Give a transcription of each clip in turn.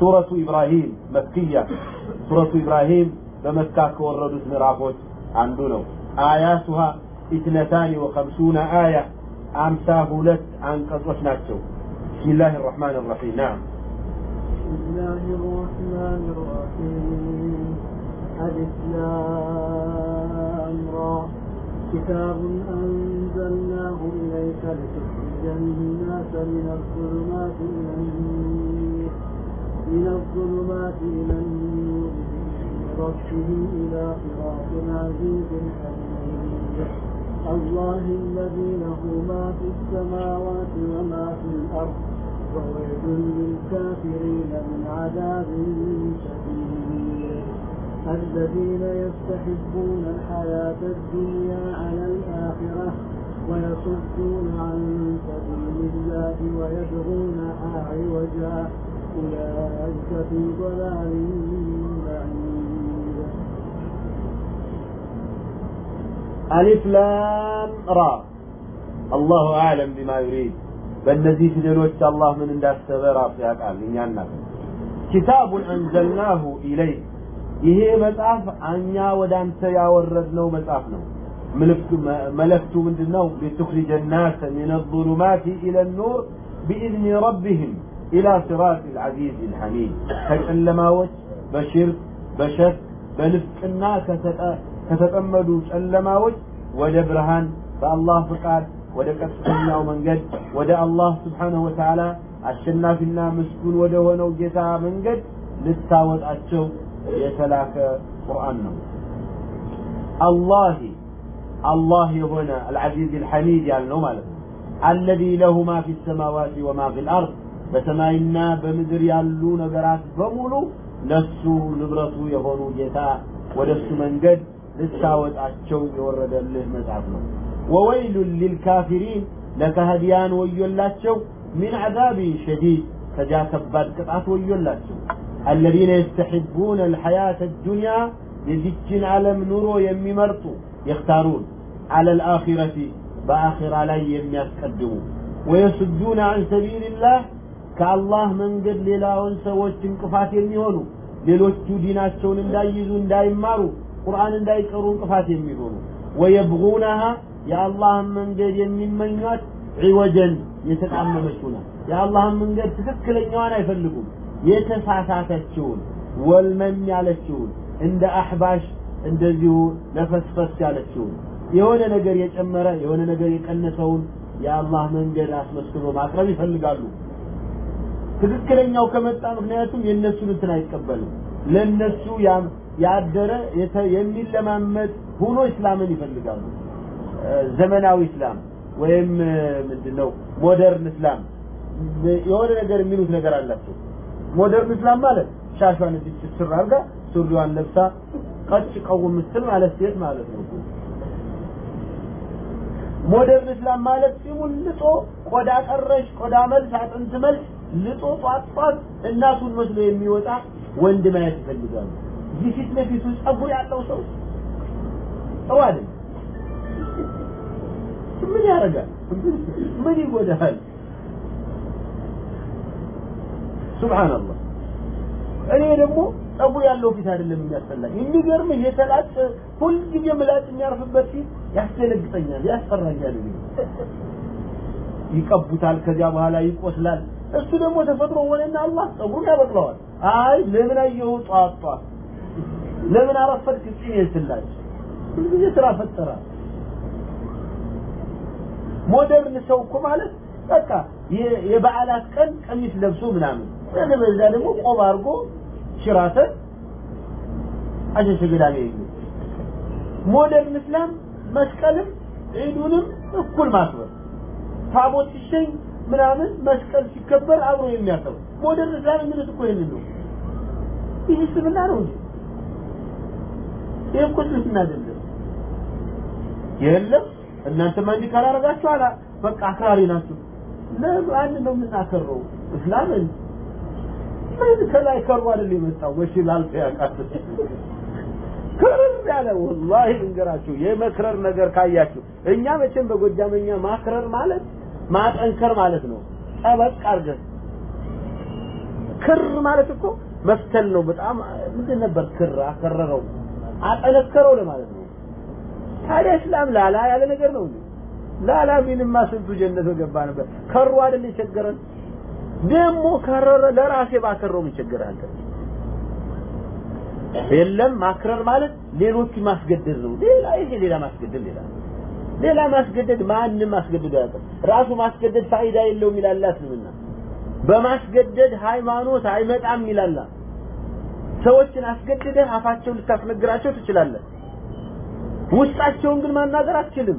سورة إبراهيم مكية سورة إبراهيم بمكة كوردوس عن دونه آياتها اثنتان وخمسون آية أمسا هولت عن قصوشناتشو بسم الله الرحمن الرحيم نعم بسم الله الرحمن الرحيم الإسلام كتاب أنزلناه إليك لتخرج الناس من الظلمات إلى النور من الظلمات إلى النور. ربهم إلى صراط العزيز الحميد الله الذي له ما في السماوات وما في الأرض وويل للكافرين من عذاب شديد. الذين يستحبون الحياة الدنيا على الآخرة ويصدون عن سبيل الله ويبغونها عوجا. أولئك في ضلال بعيد ألف لام را الله أعلم بما يريد በእነዚህ ፊደሎች አላህ ምን እንዳሰበ ራሱ ያውቃል እኛ እናውቅ ኪታቡን አንዘልናሁ ኢለይ ይሄ መጽሐፍ እኛ ወደ አንተ ያወረድነው መጽሐፍ ነው መለክቱ ምንድን ነው ሊቱክሪጀ ናሰ ሚን ظሉማት ኢለ ኑር ቢኢዝኒ ረቢህም ኢላ ሲራጥ ልዓዚዝ ልሐሚድ ከጨለማዎች በሽርክ በሸክ በንፍቅና ከተጠመዱ ጨለማዎች ወደ ብርሃን በአላህ ፍቃድ ወደ ቀጥተኛው መንገድ ወደ አላህ ስብሓንሁ ወተዓላ አሸናፊና ምስጉን ወደ ሆነው ጌታ መንገድ ልታወጣቸው የተላከ ቁርአን ነው አላህ አላህ የሆነ አልዓዚዝ አልሐሚድ ያልነው ማለት ነው አለዚ ለሁ ማ ፊ ሰማዋት ወማ ፊ ልአርድ በሰማይና በምድር ያሉ ነገራት በሙሉ ለሱ ንብረቱ የሆኑ ጌታ ወደ እሱ መንገድ ልታወጣቸው የወረደልህ መጽሐፍ ነው ወወይሉን ሊልካፊሪን ለካህዲያን ወዮላቸው ሚን ዓዛብ ሸዲድ ከዚያ ከባድ ቅጣት ወዮላቸው الذين يستحبون الحياة الدنيا የዚችን ዓለም ኑሮ የሚመርጡ يختارون على الآخرة በአኺራ ላይ የሚያስቀድሙ ويصدون عن سبيل الله ከአላህ መንገድ ሌላውን ሰዎች እንቅፋት የሚሆኑ ሌሎቹ ዲናቸውን እንዳይይዙ እንዳይማሩ ቁርአን እንዳይቀሩ እንቅፋት የሚሆኑ። ወየብጉነሃ የአላህን መንገድ የሚመኟት ዒወጀን የተጣመመች ሆና የአላህን መንገድ ትክክለኛዋን አይፈልጉም የተሳሳተችውን ወልመም ያለችውን እንደ አሕባሽ እንደዚሁ ለፈስፈስ ያለችውን። የሆነ ነገር የጨመረ የሆነ ነገር የቀነሰውን የአላህ መንገድ አስመስሎ ማቅረብ ይፈልጋሉ ትክክለኛው ከመጣ ምክንያቱም የእነሱን እንትን አይቀበልም ለእነሱ ያደረ የሚለማመድ ሁኖ እስላምን ይፈልጋሉ። ዘመናዊ እስላም ወይም ምንድን modern እስላም የሆነ ነገር የሚሉት ነገር አላቸው። modern እስላም ማለት ሻሿን እዚህ ስር አድርጋ ሱሪዋን ለብሳ ቀጭ ቀው ምስል ማለት ሴት ማለት ነው። modern እስላም ማለት ጺሙን ልጦ ቆዳ ቀረሽ ቆዳ መልስ አጥንት መልስ ልጦ ጧት ጧት እናቱን መስሎ የሚወጣ ወንድ ማየት ይፈልጋሉ። እዚህ ፊት ለፊቱ ጸጉር ያለው ሰው ጥሩ ምን ያደርጋል? ምን ይጎዳል? ሱብሃንአላህ። እኔ ደግሞ ጸጉር ያለው ፊት አይደለም የሚያስጠላኝ። የሚገርምህ የተላጨ ሁልጊዜ ምላጭ የሚያርፍበት ፊት ያስደነግጠኛል ያስፈራኛል። ይቀቡታል ከዚያ በኋላ ይቆስላል እሱ ደግሞ ተፈጥሮ ሆነና አላህ ጸጉሩን ያበቅለዋል። አይ ለምን አየሁ ጧት ለምን አረፈድክ? ጺም የስላጭ ሁልጊዜ ስራ ፈጠራ ሞደርን ሰው እኮ ማለት በቃ የበዓላት ቀን ቀሚስ ለብሶ ምናምን። በዛ ደግሞ ቆብ አድርጎ ሽራተን አሸሸ ገዳሜ ሞደርን እስላም መስቀልም ዒዱንም እኩል ማክበር። ታቦት ሲሸኝ ምናምን መስቀል ሲከበር አብሮ የሚያከብር ሞደርን እስላም የሚሉት እኮ ይህንን ነው? ይህ እስልምና ነው እንጂ ይህ እኮ እስልምና አይደለም። የለም? እናንተማ እንዲህ ካላረጋችሁ አላ በቃ አክራሪ ናችሁ። ለአንድ ነው የምናከረው እስላምን? ምን ከላይ ከሩ አይደል የመጣው? ወሽ ላልፈ ያቃት ከረር ያለ ወላሂ ልንገራችሁ የመክረር ነገር ካያችሁ። እኛ መቼም በጎጃመኛ ማክረር ማለት ማጠንከር ማለት ነው ጠበቅ አርገን ክር ማለት እኮ መፍተል ነው። በጣም ምንድን ነበር ክር አከረረው፣ አጠነከረው ለማለት ነው። ታዲያ እስላም ላላ ያለ ነገር ነው እንዴ? ላላ ቢልማ ስንቱ ጀነት ገባ ነበር። ከሩ አይደል የቸገረን? ደግሞ ከረረ ለራሴ ባከረው ምን ቸገረ አንተ? የለም ማክረር ማለት ሌሎቹ ማስገደድ ነው። ሌላ ይሄ ሌላ ማስገደድ ሌላ ሌላ ማስገደድ ማንም ማስገደድ አያውቅም። ራሱ ማስገደድ ፋይዳ የለውም ይላል እስልምና። በማስገደድ ሃይማኖት አይመጣም ይላል። ሰዎችን አስገድደህ አፋቸውን ልታስነግራቸው ትችላለህ። ውስጣቸውን ግን ማናገር አትችልም።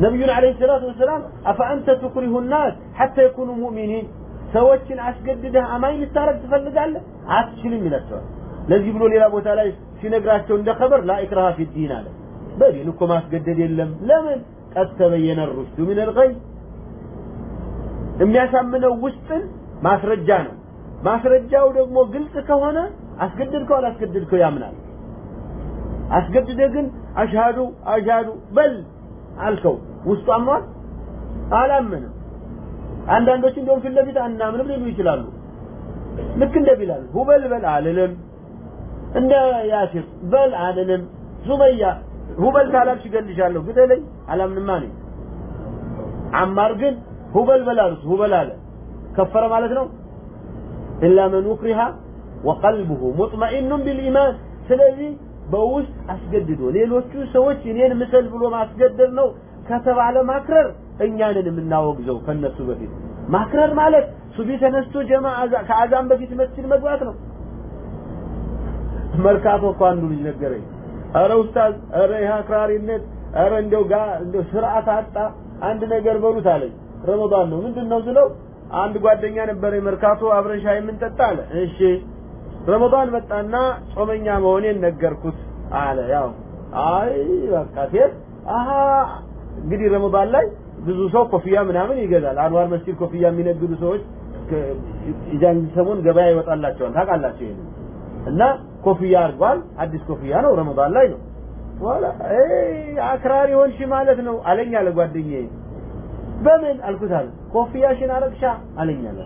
ነቢዩን ዓለይሂ ሰላቱ ወሰላም አፈአንተ ቱክሪሁ ናስ ሐታ የኩኑ ሙእሚኒን ሰዎችን አስገድደህ አማኝ ልታረግ ትፈልጋለህ? አትችልም ይላቸዋል። ለዚህ ብሎ ሌላ ቦታ ላይ ሲነግራቸው እንደ خبر لا إكراه في الدين አለ። በዲን እኮ ማስገደድ የለም። ለምን? قد الرشد من الغي የሚያሳምነው ውስጥን ማስረጃ ነው። ማስረጃው ደግሞ ግልጽ ከሆነ አስገድድከው አላስገድድከው ያምናል። አስገድደ ግን أشهد أشهد በል አልከው ውስጡ አምኗል አላመንም። አንዳንዶች እንደውም ፊት ለፊት አናምንም ሊሉ ይችላሉ። ልክ እንደ ቢላል ሁበል በል አልልም፣ እንደ ያሲር በል አልልም፣ ሱመያ ሁበል ካላልሽ እገልሻለሁ ግደለኝ አላምንማ ነኝ። አማር ግን ሁበል በል ሁበል አለ። ከፈረ ማለት ነው። ኢላ መን ኡክሪሃ ወቀልቡሁ ሙጥመኢኑን ቢልኢማን። ስለዚህ በውስጥ አስገድዶ ሌሎቹ ሰዎች እኔን ምሰል ብሎ ማስገደድ ነው ከተባለ ማክረር እኛንን የምናወግዘው ከነሱ በፊት ማክረር ማለት ሱቢ ተነስቶ ጀማ ከአዛን በፊት መስጂድ መግባት ነው። መርካቶ እኮ አንዱ ልጅ ነገረኝ። አረ ኡስታዝ፣ አረ ይህ አክራሪነት፣ አረ እንደው ጋ እንደው ስርዓት አጣ አንድ ነገር በሉት አለኝ። ረመዳን ነው ምንድን ነው ስለው አንድ ጓደኛ ነበረ መርካቶ አብረን ሻይ የምንጠጣ አለ። እሺ ረመዳን መጣና ጾመኛ መሆኔን ነገርኩት አለ። ያው አይ በቃ ሴት አሀ እንግዲህ ረመዳን ላይ ብዙ ሰው ኮፍያ ምናምን ይገዛል። አንዋር መስጂድ ኮፍያ የሚነግዱ ሰዎች የጃን ሰሞን ገበያ ይወጣላቸዋል። ታውቃላችሁ ይሄን እና ኮፍያ አድርጓል። አዲስ ኮፍያ ነው፣ ረመዳን ላይ ነው። በኋላ አክራሪ ሆንሽ ማለት ነው አለኝ አለ ጓደኛዬ። በምን አልኩት አለ ኮፍያሽን አረግሻ አለኝ አለ።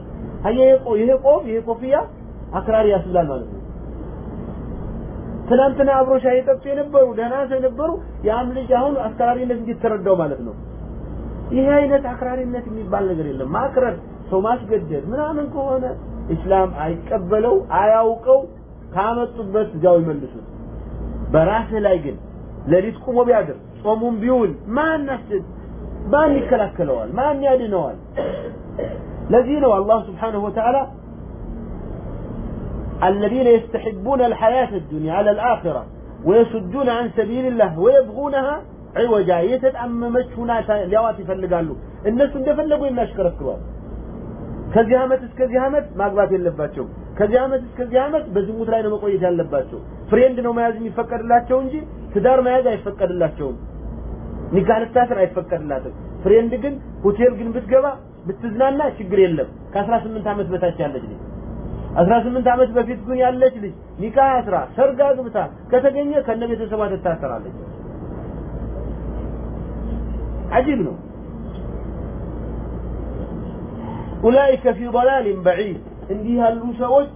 ይሄ ቆብ ይሄ ኮፍያ አክራሪ ያስብላል ማለት ነው። ትናንትና አብሮ ሻይ የጠጡ የነበሩ ደህና ሰው የነበሩ ያም ልጅ አሁን አክራሪነት እንዲተረዳው ማለት ነው። ይሄ አይነት አክራሪነት የሚባል ነገር የለም። ማክረር፣ ሰው ማስገደድ ምናምን ከሆነ ኢስላም አይቀበለው፣ አያውቀው፣ ካመጡበት እዚያው ይመልሱት። በራስህ ላይ ግን ሌሊት ቁሞ ቢያድር ጾሙን ቢውል ማን አስድ ማን ይከላከለዋል? ማን ያድነዋል? ለዚህ ነው አላህ ስብሓነሁ ወተዓላ الذين يستحبون الحياة الدنيا على الآخرة ويصدون عن سبيل الله ويبغونها عوجا የተጣመመች ሁናታ ሊያዋት ይፈልጋሉ እነሱ እንደፈለጉ የሚያሽከረክሯል ከዚህ ዓመት እስከዚህ ዓመት ማግባት የለባቸውም ከዚህ ዓመት እስከዚህ ዓመት በዝሙት ላይ ነው መቆየት ያለባቸው ፍሬንድ ነው መያዝ የሚፈቀድላቸው እንጂ ትዳር መያዝ አይፈቀድላቸውም ኒካህ ልታስር አይፈቀድላትም ፍሬንድ ግን ሆቴል ግን ብትገባ ብትዝናና ችግር የለም ከ18 ዓመት በታች ያለች ልጅ 18 ዓመት በፊት ግን ያለች ልጅ ኒካህ አስራ ሰርግ አግብታ ከተገኘ ከነ ቤተሰቧ ትታሰራለች አጂብ ነው ኡላኢከ ፊ ضلال بعيد እንዲህ ያሉ ሰዎች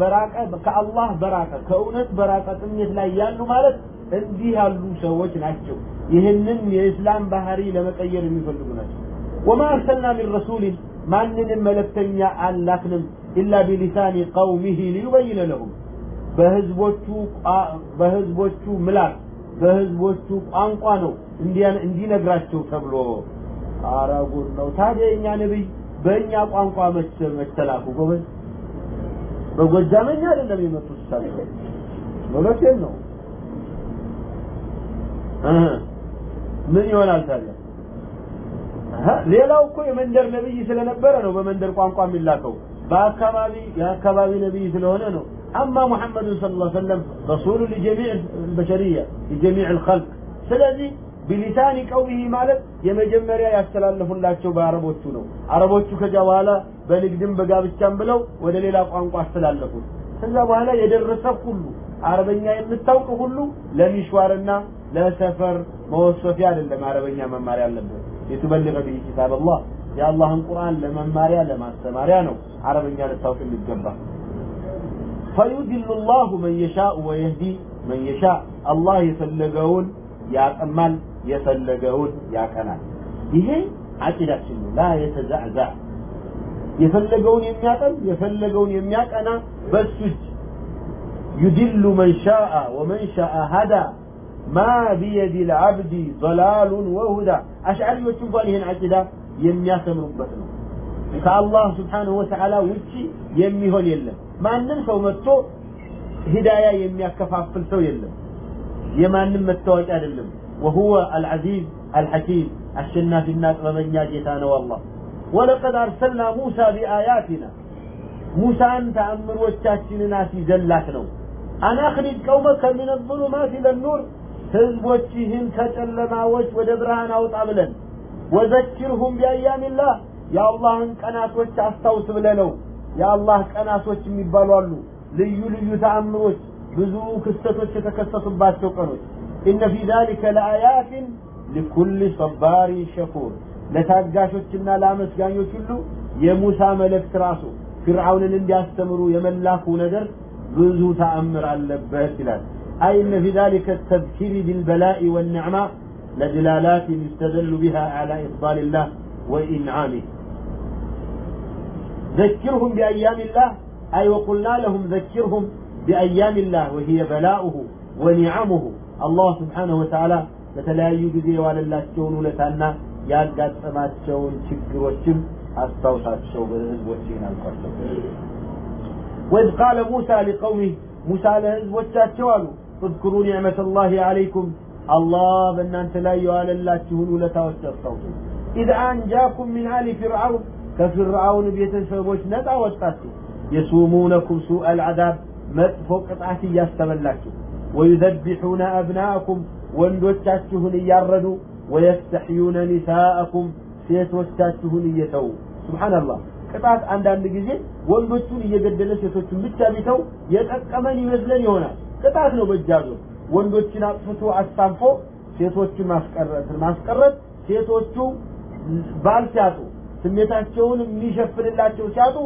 በራቀ ከአላህ በራቀ ከእውነት በራቀ ጥሜት ላይ ያሉ ማለት እንዲህ ያሉ ሰዎች ናቸው። ይህንን የእስላም ባህሪ ለመቀየር የሚፈልጉ ናቸው። ወማ አርሰልና ሚን ረሱልን ማንንም መለክተኛ አላክንም ኢላ ቢሊሳኒ ቀውሚሂ ሊዩበይነ ለሁም። በህዝቦቹ በህዝቦቹ ምላስ በህዝቦቹ ቋንቋ ነው እንዲነግራቸው ተብሎ። አረ ጉድ ነው። ታዲያ የኛ ነብይ በእኛ ቋንቋ መተላኩ ጎበዝ በጎጃመኛ አይደለም የመጡት እሳቸው እውነቴን ነው ምን ይሆናል ታዲያ ሌላው እኮ የመንደር ነብይ ስለነበረ ነው በመንደር ቋንቋ የሚላከው በአካባቢ የአካባቢ ነብይ ስለሆነ ነው አማ ሙሐመድ ስለ ላ ሰለም ረሱሉ ሊጀሚዕ ልበሸርያ ሊጀሚዕ ልከልቅ ስለዚህ ቢሊሳኒ ቀውሚሂ ማለት የመጀመሪያ ያስተላለፉላቸው በአረቦቹ ነው። አረቦቹ ከዛ በኋላ በንግድም በጋብቻም ብለው ወደ ሌላ ቋንቋ አስተላለፉት። ከዛ በኋላ የደረሰ ሁሉ አረበኛ የምታውቅ ሁሉ ለሚሽዋርና ለሰፈር መወሰፊያ አይደለም አረበኛ መማር ያለበት። የቱበልغ ቢሂ ኪታብ አላህ የአላህን ቁርአን ለመማሪያ ለማስተማሪያ ነው አረበኛ ልታውቅ የሚገባ። ፈዩድሉ ላሁ መን የሻእ ወየህዲ መን የሻእ አላህ የፈለገውን ያጠማል የፈለገውን ያቀናል ይሄ አቂዳችን ነው ላ የተዛዕዛዕ የፈለገውን የሚያቀም የፈለገውን የሚያቀና በሱ እጅ يدل من شاء ومن شاء هدى ما بيد العبد ضلال وهدى أشعري وتنقل هنا عقيدة يمياسم ربتنا كالله سبحانه وتعالى وجي يمي هون يلم ما ننسى متو هداية يمي كفافل سو يلم يما نمتوج أدلم وهو العزيز الحكيم الشنا في الناس ومن جيتانا والله ولقد أرسلنا موسى بآياتنا موسى أنت أمر وشاشنا في زلاتنا أن أخرج قومك من الظلمات إلى النور ህዝቦችህን ከጨለማዎች ወደ ብርሃን አውጣ ብለን ወዘኪርሁም ቢአያሚላህ የአላህን ቀናቶች አስታውስ ብለ ነው የአላህ ቀናቶች የሚባሉ አሉ ልዩ ልዩ ተአምሮች ብዙ ክስተቶች የተከሰቱባቸው ቀኖች ኢነ ፊ ዛሊከ ለአያትን ሊኩል ሰባሪ ሸኩር ለታጋሾችና ለአመስጋኞች ሁሉ የሙሳ መልእክት ራሱ ፍርዓውንን እንዲያስተምሩ የመላኩ ነገር ብዙ ተአምር አለበት ይላል أي إن في ذلك التذكير بالبلاء والنعمة لدلالات يستدل بها على إفضال الله وإنعامه ذكرهم بأيام الله أي وقلنا لهم ذكرهم بأيام الله وهي بلاؤه ونعمه الله سبحانه وتعالى በተለያዩ ጊዜ ዋለላቸው ሁለታና ያጋጠማቸው ችግሮችም አስተውሳቸው በህዝቦቼን አልቀርተው ወድ قال موسى لقومه موسى لهزبوتاتشو قالوا اذكروا نعمة الله عليكم. الله بنان تلايو على الله تهون ولا توسطوا إذا أنجاكم من آل فرعون كفرعون بيتسربوت نتا وسطاتي يسومونكم سوء العذاب ما فوق قطعتي يستملكم ወዩዘቢሑነ አብናአኩም ወንዶቻችሁን እያረዱ ወየስተሕዩነ ኒሳአኩም ሴቶቻችሁን እየተዉ። ስብሓንላህ ቅጣት አንዳንድ ጊዜ ወንዶቹን እየገደለ ሴቶቹን ብቻ ቢተው የጠቀመን ይመስለን ይሆናል። ቅጣት ነው በእጃዙ ወንዶችን አጥፍቶ አስታንፎ ሴቶችን ማስቀረት ማስቀረት ሴቶቹ ባል ሲያጡ ስሜታቸውን የሚሸፍንላቸው ሲያጡ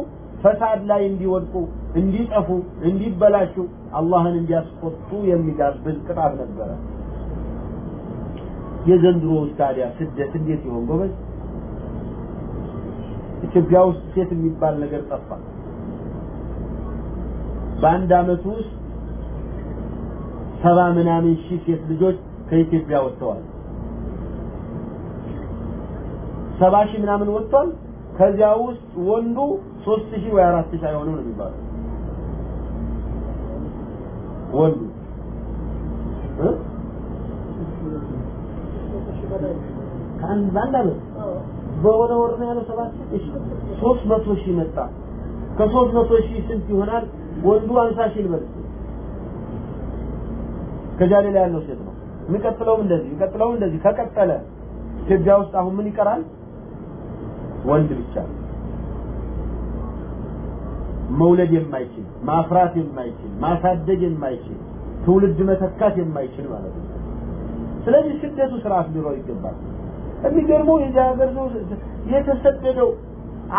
ፈሳድ ላይ እንዲወድቁ እንዲጠፉ እንዲበላሹ አላህን እንዲያስቆጡ የሚጋብዝ ቅጣት ነበረ። የዘንድሮ ታዲያ ስደት እንዴት ይሆን ጎበዝ? ኢትዮጵያ ውስጥ ሴት የሚባል ነገር ጠፋ። በአንድ አመት ውስጥ ሰባ ምናምን ሺህ ሴት ልጆች ከኢትዮጵያ ወጥተዋል። ሰባ ሺህ ምናምን ወጥቷል። ከዚያ ውስጥ ወንዱ ሶስት ሺህ ወይ አራት ሺህ አይሆንም ነው የሚባለው። ወንዱ ከአንድ በአንድ አመት? በሆነ ወር ነው ያለው ሰባት እሺ ሶስት መቶ ሺህ መጣ። ከሶስት መቶ ሺህ ስንት ይሆናል? ወንዱ አምሳ ሺህ ልበል። ከዚያ ሌላ ያለው ሴት ነው። የሚቀጥለውም እንደዚህ የሚቀጥለውም እንደዚህ። ከቀጠለ ኢትዮጵያ ውስጥ አሁን ምን ይቀራል? ወንድ ብቻ መውለድ የማይችል ማፍራት የማይችል ማሳደግ የማይችል ትውልድ መተካት የማይችል ማለት ነው። ስለዚህ ስደቱ ስርዓት ሊኖረው ይገባል። የሚገርመው የዚህ ሀገር ሰው የተሰደደው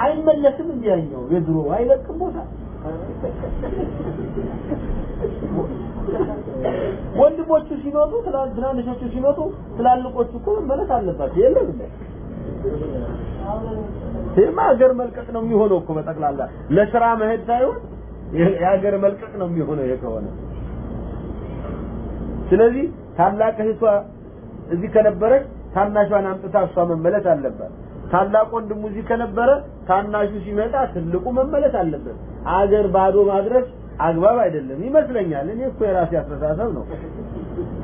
አይመለስም እንዲያኛው የድሮ አይለቅም ቦታ። ወንድሞቹ ሲመጡ ትናንሾቹ ሲመጡ ትላልቆቹ እኮ መመለስ አለባቸው። የለም ይህማ ሀገር መልቀቅ ነው የሚሆነው እኮ በጠቅላላ። ለስራ መሄድ ሳይሆን የሀገር መልቀቅ ነው የሚሆነው ይሄ ከሆነ። ስለዚህ ታላቅ እህቷ እዚህ ከነበረች ታናሿን አምጥታ እሷ መመለስ አለባት። ታላቅ ወንድሙ እዚህ ከነበረ ታናሹ ሲመጣ ትልቁ መመለስ አለበት። አገር ባዶ ማድረስ አግባብ አይደለም። ይመስለኛል። እኔ እኮ የራሴ አስተሳሰብ ነው።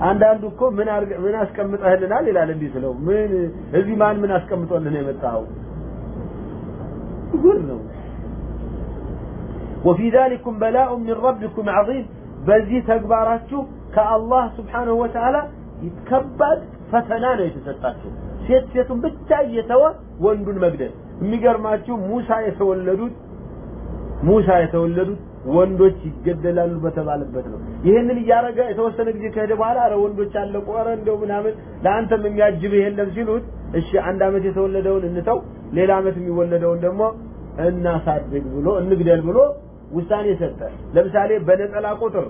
አንዳንዱ እኮ ምን ምን አስቀምጠህልናል ይላል እንዲህ ስለው። ምን እዚህ ማን ምን አስቀምጦልን የመጣው ጉድ ነው وفي ذلكم بلاء من ربكم عظيم በዚህ ተግባራችሁ ከአላህ ስብሓንሁ ወተዓላ ከባድ ፈተና ነው የተሰጣችሁ ሴት ሴቱን ብቻ እየተወ ወንዱን መግደል የሚገርማችሁ ሙሳ የተወለዱት ሙሳ የተወለዱት ወንዶች ይገደላሉ በተባለበት ነው ይህንን እያረገ የተወሰነ ጊዜ ከሄደ በኋላ አረ ወንዶች አለቁ አረ እንደው ምናምን ለአንተም የሚያጅብህ የለም ሲሉት እሺ አንድ አመት የተወለደውን እንተው ሌላ ዓመት የሚወለደውን ደግሞ እናሳድግ ብሎ እንግደል ብሎ ውሳኔ ሰጠ። ለምሳሌ በነጠላ ቁጥር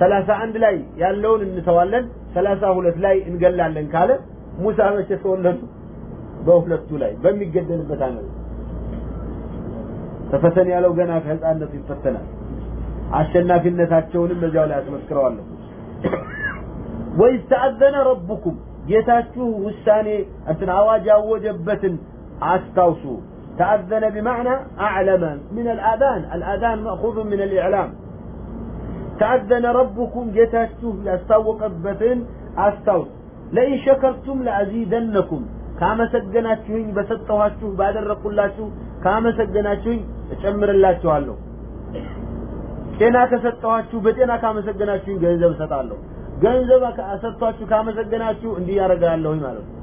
ሰላሳ አንድ ላይ ያለውን እንተዋለን፣ ሰላሳ ሁለት ላይ እንገላለን ካለ ሙሳ መቼ ተወለዱ? በሁለቱ ላይ በሚገደልበት ዓመት ተፈተን ያለው ገና ከህፃነቱ ይፈተናል። አሸናፊነታቸውንም በዚያው ላይ አስመስክረዋለሁ። ወይስ ተአዘነ ረቡኩም ጌታችሁ ውሳኔ እንትን አዋጅ ያወጀበትን አስታውሱ። ተአዘነ ቢማዕና አዕለመ ምን አልአዛን አልአዛን መእኹዙ ምን አልኢዕላም። ተአዘነ ረብኩም ጌታችሁ ያስታወቀበትን አስታውሱ ለኢን ሸከርቱም ለአዚደነኩም ካመሰገናችሁኝ በሰጠኋችሁ ባደረኩላችሁ ካመሰገናችሁኝ እጨምርላችኋለሁ። ጤና ከሰጠኋችሁ በጤና ካመሰገናችሁኝ ገንዘብ እሰጣለሁ። ገንዘብ ከሰጥቷችሁ ካመሰገናችሁ እንዲህ ያደርጋለሁ ማለት ነው።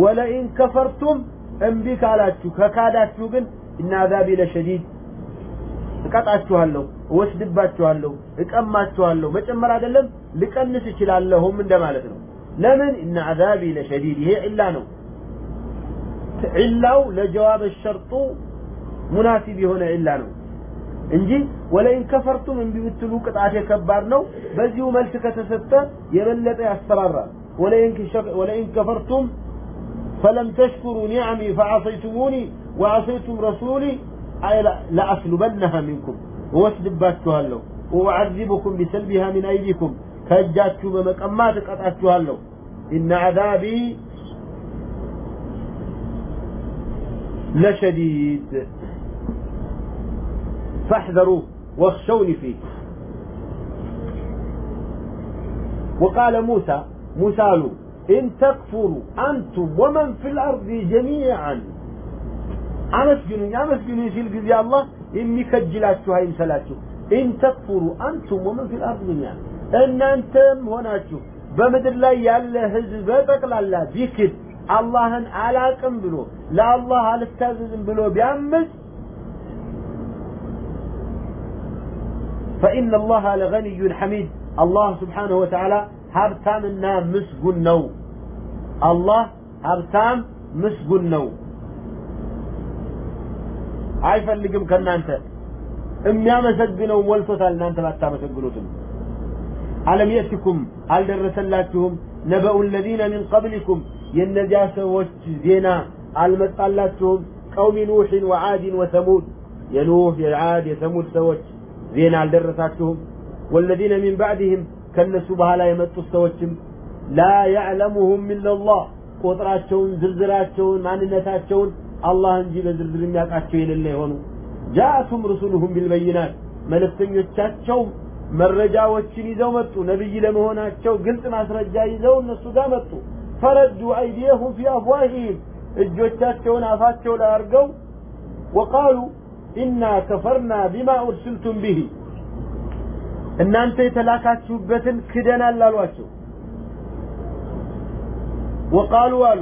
ወለኢን ከፈርቱም እምቢ ካላችሁ ከካዳችሁ ግን እና አዛቢ ለሸዲድ እቀጣችኋለሁ እወስድባችኋለሁ እቀማችኋለሁ። መጨመር አይደለም ልቀንስ እችላለሁም እንደማለት ነው። ለምን? እና አዛቢ ለሸዲድ ይሄ ዒላ ነው። ዒላው ለጀዋብ ሸርጡ ሙናሲብ የሆነ ዒላ ነው እንጂ ወለኢን ከፈርቱም እምቢ ብትሉ ቅጣቴ ከባድ ነው በዚሁ መልስ ከተሰጠ የበለጠ ያስፈራራል ወለኢን ከፈርቱም فلم تشكروا نعمي فعصيتموني وعصيتم رسولي أي لأسلبنها منكم واسدباتها له وأعذبكم بسلبها من أيديكم كجاتشو بمكمات قطعتها له إن عذابي لشديد فاحذروا واخشوني فيه وقال موسى موسى له إن تكفروا أنتم ومن في الأرض جميعا አመስግኑኝ አመስግኑኝ ሲል ጊዜ አላህ የሚከጅላችሁ አይምሰላችሁ ኢን ተክፉሩ አንቱም ወመን ፊል አርድ ጀሚዓን እናንተም ሆናችሁ በምድር ላይ ያለ ህዝብ በጠቅላላ ቢክድ አላህን አላቅም ብሎ ለአላህ አልታዘዝም ብሎ ቢያምፅ فإن الله لغني حميد الله سبحانه وتعالى ሀብታምና ምስጉን ነው አላህ ሀብታም ምስጉን ነው አይፈልግም ከእናንተ የሚያመሰግነው ሞልቶታል እናንተ ባታመሰግኑትም አለም የእትኩም አልደረሰላችሁም ነበኡ ለዚነ ሚን ቀብሊኩም የእነዚያ ሰዎች ዜና አልመጣላችሁም ቀውሚ ኑሕን ወዓድን ወተሙድ የኑህ የዓድ የተሙድ ሰዎች ዜና አልደረሳችሁም። ወለዚነ ሚን ባዕድህም ከነሱ በኋላ የመጡት ሰዎችም ላ ያዕለሙሁም ኢላላህ ቁጥራቸውን ዝርዝራቸውን ማንነታቸውን አላህ እንጂ በዝርዝር የሚያውቃቸው የሌለ የሆኑ። ጃአቱም ሩሱሉሁም ቢልበይናት መልእክተኞቻቸው መረጃዎችን ይዘው መጡ። ነቢይ ለመሆናቸው ግልጽ ማስረጃ ይዘው እነሱ ጋር መጡ። ፈረዱ አይዲየሁም ፊ አፍዋሂህም እጆቻቸውን አፋቸው ላይ አድርገው ወቃሉ ኢና ከፈርና ቢማ ኡርስልቱም ቢሂ እናንተ የተላካችሁበትን ክደናል አሏቸው። ወቃሉ አሉ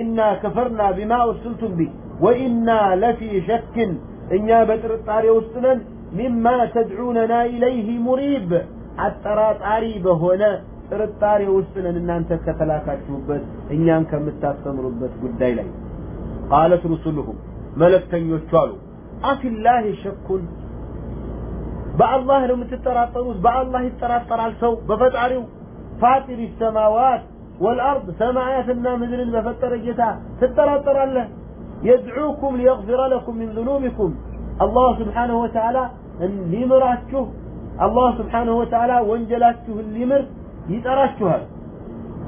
ኢና ከፈርና ቢማ ኡርስልቱም ቢህ ወኢና ለፊ ሸክን እኛ በጥርጣሬ ውስጥ ነን ሚማ ተድዑነና ኢለይህ ሙሪብ አጠራጣሪ በሆነ ጥርጣሬ ውስጥ ነን እናንተ ከተላካችሁበት እኛን ከምታስተምሩበት ጉዳይ ላይ። ቃለት ሩሱሉሁም መለክተኞቹ አሉ أفي الله شك. بقى الله لو متتراطروس بقى الله يتراطر على سو بفتعره فاتر السماوات والأرض. سماعات النامذر بفتر جتا تتراطر الله يدعوكم ليغفر لكم من ذنوبكم. الله سبحانه وتعالى اللي مراتشه الله سبحانه وتعالى وانجلاتشه اللي مر يتراتشها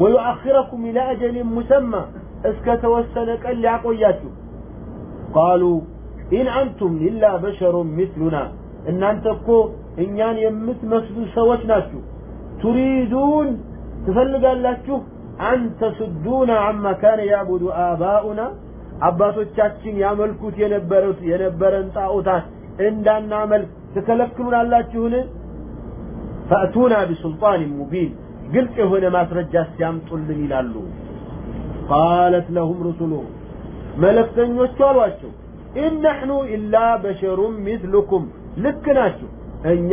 ويؤخركم إلى أجل مسمى. اسكتوا السنك اللي عقوياتشه قالوا ኢን አንቱም ኢላ በሸሩን ምስሉና እናንተ እኮ እኛን የምትመስሉ ሰዎች ናችሁ። ቱሪዱን ትፈልጋላችሁ? አን ተሱዱና አማ ካነ ያዕቡዱ አባኡና አባቶቻችን ያመልኩት የነበሩት የነበረን ጣዖታት እንዳናመልክ ትከለክሉናላችሁን? فأتونا بسلطان مبين ግልጽ የሆነ ማስረጃ ሲያምጡልን ይላሉ። قالت لهم رسلهم መለክተኞቹ አሏቸው إن إلا بشر مثلكم ልክ ናችሁ እኛ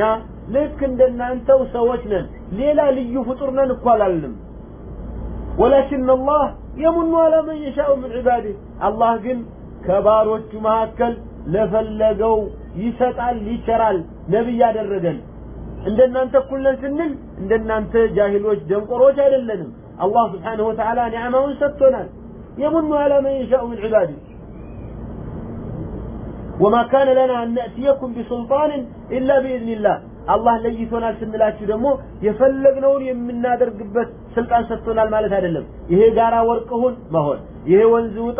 ልክ እንደናንተው ሰዎች ነን ሌላ ልዩ ፍጡር ነን እኮ አላልንም ወላኪን አላህ የሙኑ አላ መን የሻኡ ምን ዒባዲህ አላህ ግን ከባሮቹ መካከል ለፈለገው ይሰጣል ይቸራል ነብይ ያደረገን እንደናንተ እኩል ስንል እንደናንተ ጃሂሎች ደንቆሮች አይደለንም አላህ ስብሓንሁ ወተዓላ ኒዕማውን ሰጥቶናል የሙኑ አላ መን የሻኡ ምን ዒባዲህ ወማ ካነ ለና አነእትየኩም ቢሱልጣንን ኢላ ቢኢዝኒላህ አላህ ለይቶናል ስንላችሁ ደግሞ የፈለግነውን የምናደርግበት ስልጣን ሰጥቶናል ማለት አይደለም። ይሄ ጋራ ወርቅሁን መሆን፣ ይሄ ወንዝ ውጣ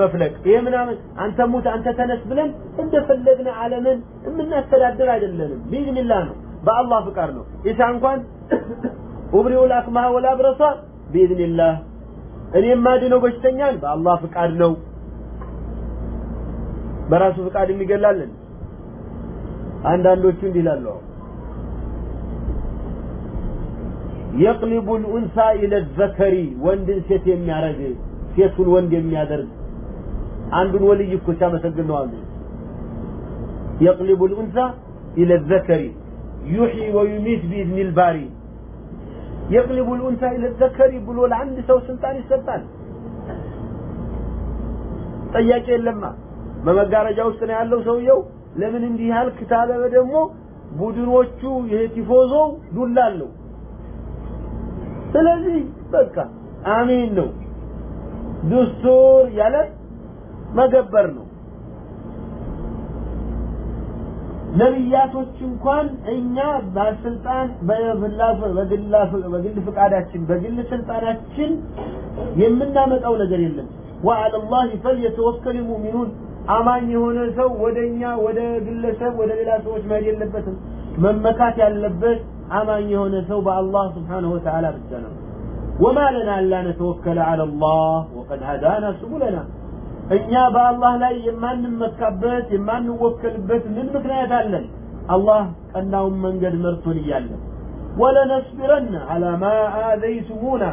መፍለቅ፣ ይሄ ምናምን አንተ ሙት አንተ ተነስ ብለን እንደፈለግነ ዓለምን የምናስተዳድር አይደለንም። ቢኢዝኒላህ ነው፣ በአላህ ፍቃድ ነው። ኢሳ እንኳን ኡብሪኡ ልአክማሃ ወልአብረሳ ቢኢዝኒላህ፣ እኔ የማድነው በሽተኛን በአላህ ፍቃድ ነው በራሱ ፍቃድ የሚገላለን አንዳንዶቹ እንዲህ ይላሉ። የቅሊቡ ልኡንሳ ኢለ ዘከሪ ወንድን ሴት የሚያረግ ሴቱን ወንድ የሚያደርግ። አንዱን ወልይ እኮ ሲያመሰግን ነው አንዱ የቅሊቡ ልኡንሳ ኢለ ዘከሪ ዩሒ ወዩሚት ቢኢዝኒ ልባሪ የቅሊቡ ልኡንሳ ኢለ ዘከሪ ብሎ ለአንድ ሰው ስልጣን ይሰጣል። ጠያቄ የለማ በመጋረጃ ውስጥ ነው ያለው ሰውየው። ለምን እንዲህ ያልክ ታለ ደግሞ ቡድኖቹ ይሄ ቲፎዞ ዱላ አለው። ስለዚህ በቃ አሚን ነው ዱስቱር ያለ መገበር ነው። ነቢያቶች እንኳን እኛ ባለስልጣን በግል ፍቃዳችን በግል ስልጣናችን የምናመጣው ነገር የለም። ወአለላህ ፈልየተወከል ሙእሚኑን አማኝ የሆነ ሰው ወደኛ ወደ ግለሰብ ወደ ሌላ ሰዎች መሄድ የለበትም። መመካት ያለበት አማኝ የሆነ ሰው በአላህ ስብሓንሁ ወተዓላ ብቻ ነው። ወማ ለና አላ ነተወከለ አላ ላህ ወቀድ ሀዳና ስቡለና እኛ በአላህ ላይ የማንመካበት የማንወከልበት ምን ምክንያት አለን? አላህ ቀናውን መንገድ መርቶን እያለን ወለነስቢረነ አላ ማ አዘይቱሙና።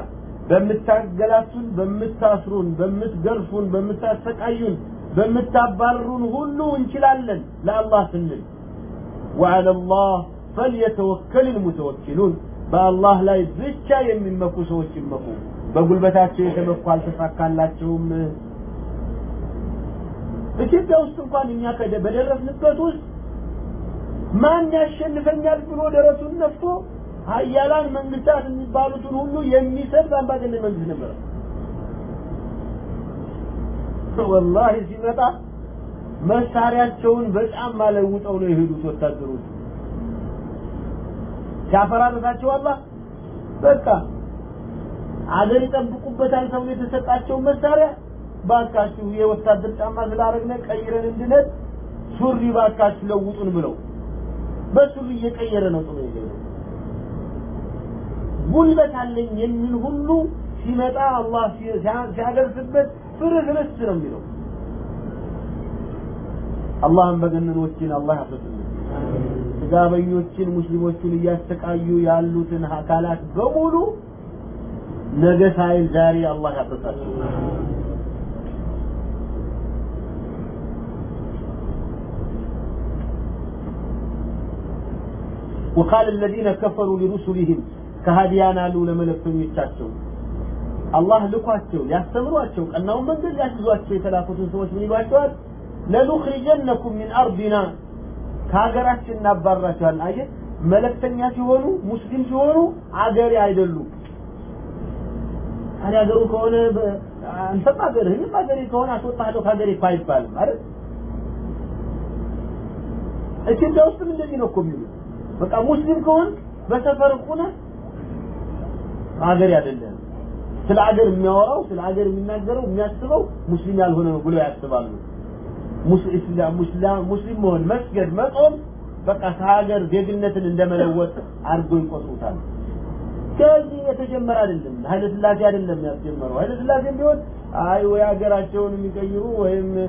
በምታገላቱን በምታስሩን በምትገርፉን በምታሰቃዩን በምታባርሩን ሁሉ እንችላለን ለአላህ ስንል። ወዓላ ላህ ፈልየተወከል ልሙተወኪሉን። በአላህ ላይ ብቻ የሚመኩ ሰዎች ይመኩ። በጉልበታቸው የተመኩ አልተሳካላቸውም። ኢትዮጵያ ውስጥ እንኳን እኛ በደረስንበት ውስጥ ማን ያሸንፈኛል ብሎ ደረቱን ነፍቶ ሀያላን መንግስታት የሚባሉትን ሁሉ የሚሰድ አምባገነን መንግስት ነበረ ወላሂ ሲመጣ መሳሪያቸውን በጣም ማለውጠው ነው የሄዱት ወታደሮች። ሲያፈራርሳቸው አላህ በቃ አገር ይጠብቁበታል ተብሎ የተሰጣቸው መሳሪያ ባካችሁ የወታደር ጫማ ስላረግነ ቀይረን እንድነት ሱሪ ባካችሁ ለውጡን ብለው በሱሪ እየቀየረ ነው ጥሎ የሄደው። ጉልበት አለኝ የሚል ሁሉ ሲመጣ አላህ ሲያደርስበት ፍርፍርስ ነው የሚለው አላህን በገነኖችን አላህ ያፍርስልን ጥጋበኞችን ሙስሊሞቹን እያሰቃዩ ያሉትን አካላት በሙሉ ነገ ሳይል ዛሬ አላህ ያፍርሳቸው وقال الذين كفروا لرسلهم كهديان አሉ ለመለክተኞቻቸው አላህ ልኳቸው ሊያስተምሯቸው ቀናውን መንገድ ሊያስይዟቸው የተላኩትን ሰዎች ምን ይሏቸዋል? ለኑኽሪጀነኩም ሚን አርዲና ከሀገራችን እናባራቸዋለን አየ መለክተኛ ሲሆኑ ሙስሊም ሲሆኑ አገሬ አይደሉም። ታዲያ ሀገሩ ከሆነ አንተም ሀገርህ እኔም ሀገሬ ከሆነ አስወጣለሁ ከሀገሬ እኮ አይባልም። አይደል ኢትዮጵያ ውስጥም እንደዚህ ነው እኮ የሚሉት። በቃ ሙስሊም ከሆን በሰፈር ሆነ ሀገሬ አይደለም ስለ ሀገር የሚያወራው ስለ ሀገር የሚናገረው የሚያስበው ሙስሊም ያልሆነ ነው ብሎ ያስባሉ። ሙስሊም መሆን መስገድ መጾም በቃ ከሀገር ዜግነትን እንደመለወጥ አድርጎ ይቆጥሩታል። ከዚህ የተጀመረ አይደለም። ኃይለ ስላሴ አይደለም ያስጀመረው። ኃይለ ስላሴ ቢሆን አይ ወይ ሀገራቸውን የሚቀይሩ ወይም